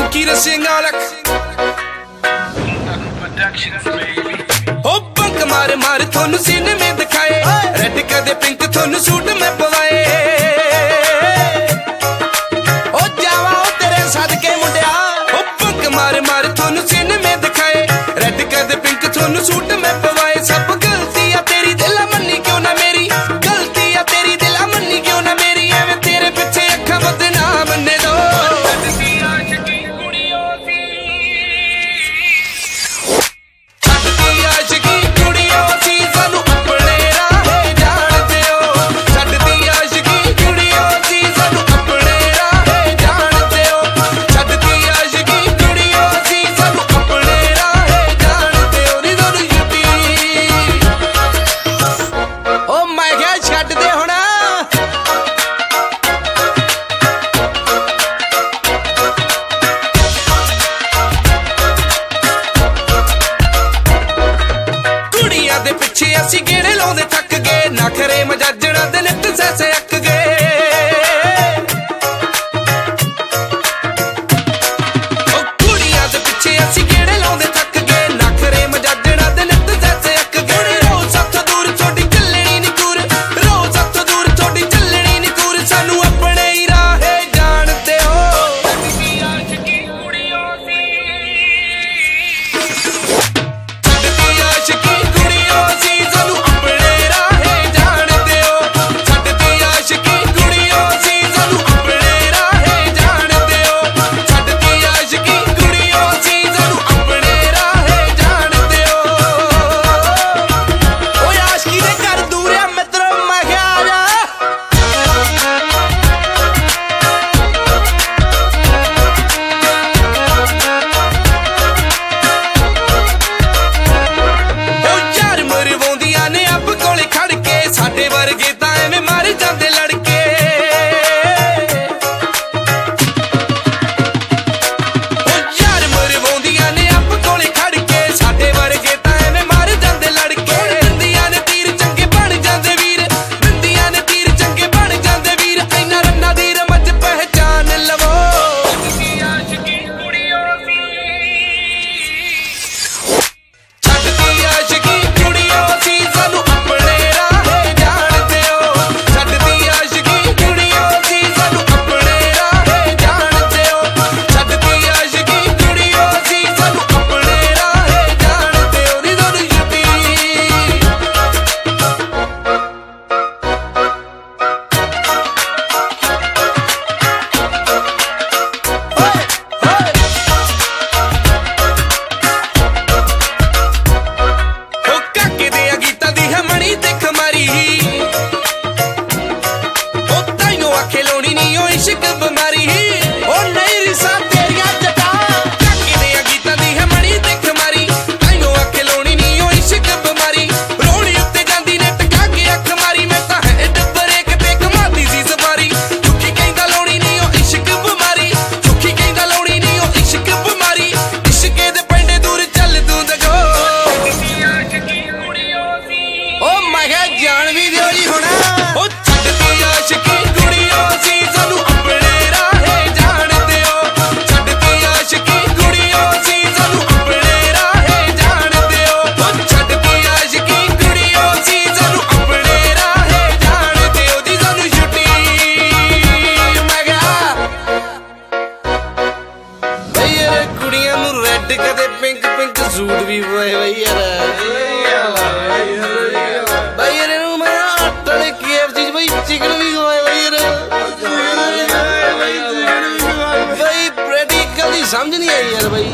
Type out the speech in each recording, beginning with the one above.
ਫਕੀਰ ਸਿੰਘਾਂ ਲੱਖ ਉਹ ਬੰਕ ਮਾਰ ਮਾਰ ਤੁਹਾਨੂੰ ਸਿਨੇਮੇ ਦਿਖਾਏ ਰੈੱਡ ਕਦੇ ਪਿੰਕ ਤੁਹਾਨੂੰ ਸੂਟ ਮੈਂ ਪਵਾਏ ਉਹ ਜਾਵਾ ਉਹ ਤੇਰੇ ਸਦਕੇ ਮੁੰਡਿਆ ਉਹ ਬੰਕ ਮਾਰ ਮਾਰ ਤੁਹਾਨੂੰ ਸਿਨੇਮੇ ਦਿਖਾਏ ਰੈੱਡ ਕਦੇ ਪਿੰਕ ਤੁਹਾਨੂੰ ਸੂਟ ਜੱਜਣਾ ਦੇ ਨਿੱਤ ਸੈਸੇ should go. ਬਈਰ ਬਈਰ ਨੂੰ ਮੈਂ ਅਟਲ ਕੇਫ ਚੀਜ਼ ਬਈ, ਚਿਕਨ ਵੀ ਖਵਾਏ ਬਈਰ ਬਈ ਪ੍ਰੈਕਟੀਕਲ ਦੀ ਸਮਝ ਨਹੀਂ ਆਈ ਯਾਰ ਬਈ।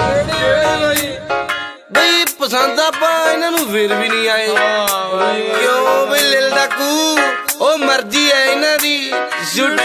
ਬਈ, ਪਸੰਦ ਆਪਾਂ ਇਹਨਾਂ ਨੂੰ ਫਿਰ ਵੀ ਨਹੀਂ ਆਏ। ਕਿਉਂ ਬਈ, ਲਿਲ ਦਾ ਕੂ ਉਹ ਮਰਜ਼ੀ ਹੈ ਇਹਨਾਂ ਦੀ। ਜੁੱਟ